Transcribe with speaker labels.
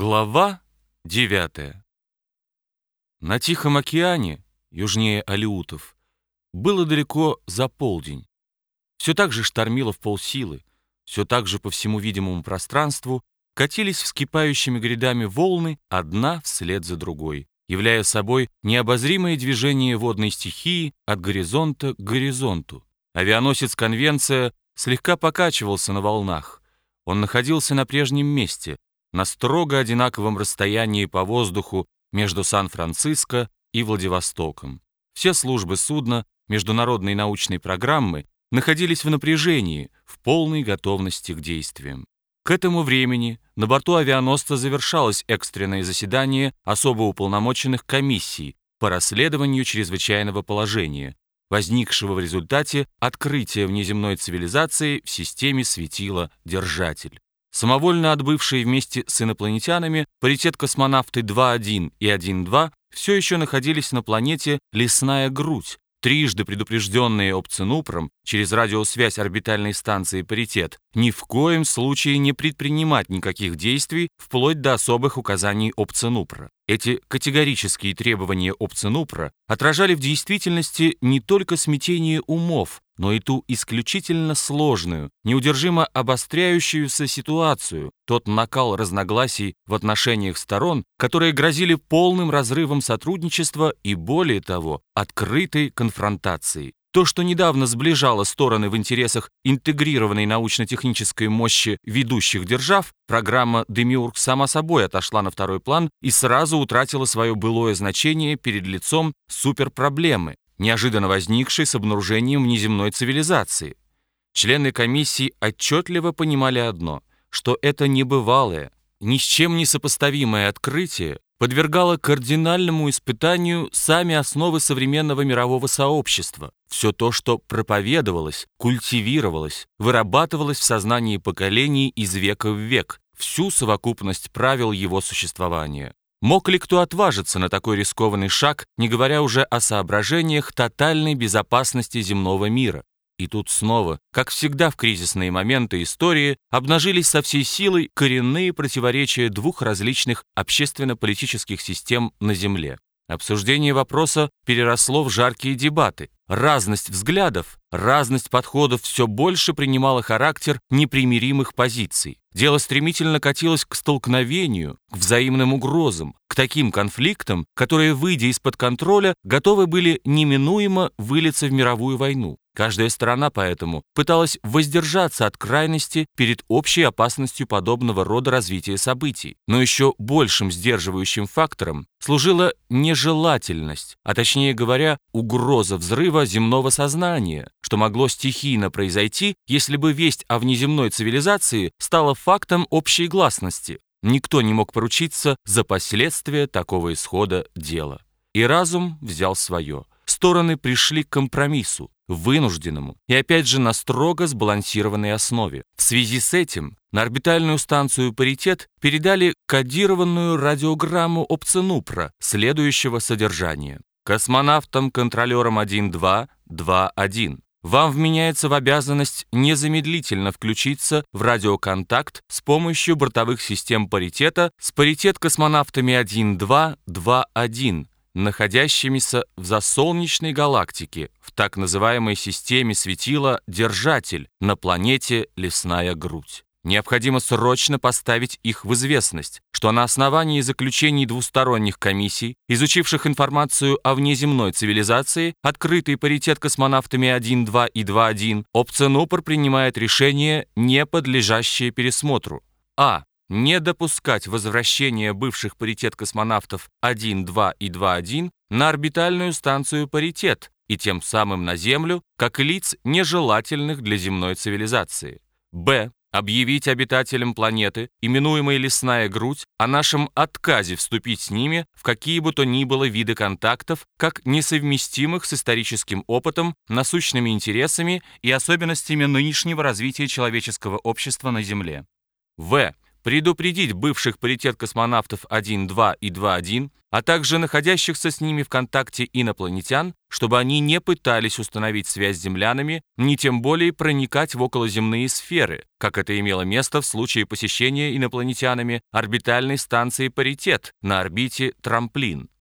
Speaker 1: Глава 9. На Тихом океане, южнее Алиутов, было далеко за полдень. Все так же штормило в полсилы, все так же по всему видимому пространству катились вскипающими грядами волны одна вслед за другой, являя собой необозримое движение водной стихии от горизонта к горизонту. Авианосец «Конвенция» слегка покачивался на волнах. Он находился на прежнем месте, на строго одинаковом расстоянии по воздуху между Сан-Франциско и Владивостоком. Все службы судна международной научной программы находились в напряжении, в полной готовности к действиям. К этому времени на борту авианосца завершалось экстренное заседание особо уполномоченных комиссий по расследованию чрезвычайного положения, возникшего в результате открытия внеземной цивилизации в системе светила «Держатель». Самовольно отбывшие вместе с инопланетянами паритет космонавты 2.1 и 1.2 все еще находились на планете Лесная Грудь, трижды предупрежденные Опцинупром через радиосвязь орбитальной станции «Паритет», ни в коем случае не предпринимать никаких действий вплоть до особых указаний Опцинупра. Эти категорические требования Опцинупра отражали в действительности не только смятение умов, но и ту исключительно сложную, неудержимо обостряющуюся ситуацию, тот накал разногласий в отношениях сторон, которые грозили полным разрывом сотрудничества и, более того, открытой конфронтацией. То, что недавно сближало стороны в интересах интегрированной научно-технической мощи ведущих держав, программа «Демиург» сама собой отошла на второй план и сразу утратила свое былое значение перед лицом суперпроблемы, неожиданно возникшей с обнаружением внеземной цивилизации. Члены комиссии отчетливо понимали одно, что это небывалое, ни с чем не сопоставимое открытие подвергало кардинальному испытанию сами основы современного мирового сообщества. Все то, что проповедовалось, культивировалось, вырабатывалось в сознании поколений из века в век, всю совокупность правил его существования. Мог ли кто отважиться на такой рискованный шаг, не говоря уже о соображениях тотальной безопасности земного мира? И тут снова, как всегда в кризисные моменты истории, обнажились со всей силой коренные противоречия двух различных общественно-политических систем на Земле. Обсуждение вопроса переросло в жаркие дебаты. Разность взглядов, разность подходов все больше принимала характер непримиримых позиций. Дело стремительно катилось к столкновению, к взаимным угрозам, к таким конфликтам, которые, выйдя из-под контроля, готовы были неминуемо вылиться в мировую войну. Каждая сторона поэтому пыталась воздержаться от крайности перед общей опасностью подобного рода развития событий. Но еще большим сдерживающим фактором служила нежелательность, а точнее говоря, угроза взрыва земного сознания, что могло стихийно произойти, если бы весть о внеземной цивилизации стала фактом общей гласности. Никто не мог поручиться за последствия такого исхода дела. И разум взял свое. Стороны пришли к компромиссу вынужденному и опять же на строго сбалансированной основе. В связи с этим на орбитальную станцию «Паритет» передали кодированную радиограмму Опценупра следующего содержания. Космонавтам-контролерам 1.2.2.1. Вам вменяется в обязанность незамедлительно включиться в радиоконтакт с помощью бортовых систем паритета с паритет космонавтами 1.2.2.1 находящимися в засолнечной галактике, в так называемой системе светила «Держатель» на планете Лесная Грудь. Необходимо срочно поставить их в известность, что на основании заключений двусторонних комиссий, изучивших информацию о внеземной цивилизации, открытый паритет космонавтами 1.2 и 2.1, Опценупор принимает решение, не подлежащее пересмотру. А не допускать возвращения бывших паритет космонавтов 1, 2 и 2.1 на орбитальную станцию паритет и тем самым на Землю, как лиц, нежелательных для земной цивилизации. Б. Объявить обитателям планеты, именуемой лесная грудь, о нашем отказе вступить с ними в какие бы то ни было виды контактов, как несовместимых с историческим опытом, насущными интересами и особенностями нынешнего развития человеческого общества на Земле. В предупредить бывших паритет-космонавтов 1-2 и 2-1, а также находящихся с ними в контакте инопланетян, чтобы они не пытались установить связь с землянами, ни тем более проникать в околоземные сферы, как это имело место в случае посещения инопланетянами орбитальной станции «Паритет» на орбите Трамплин.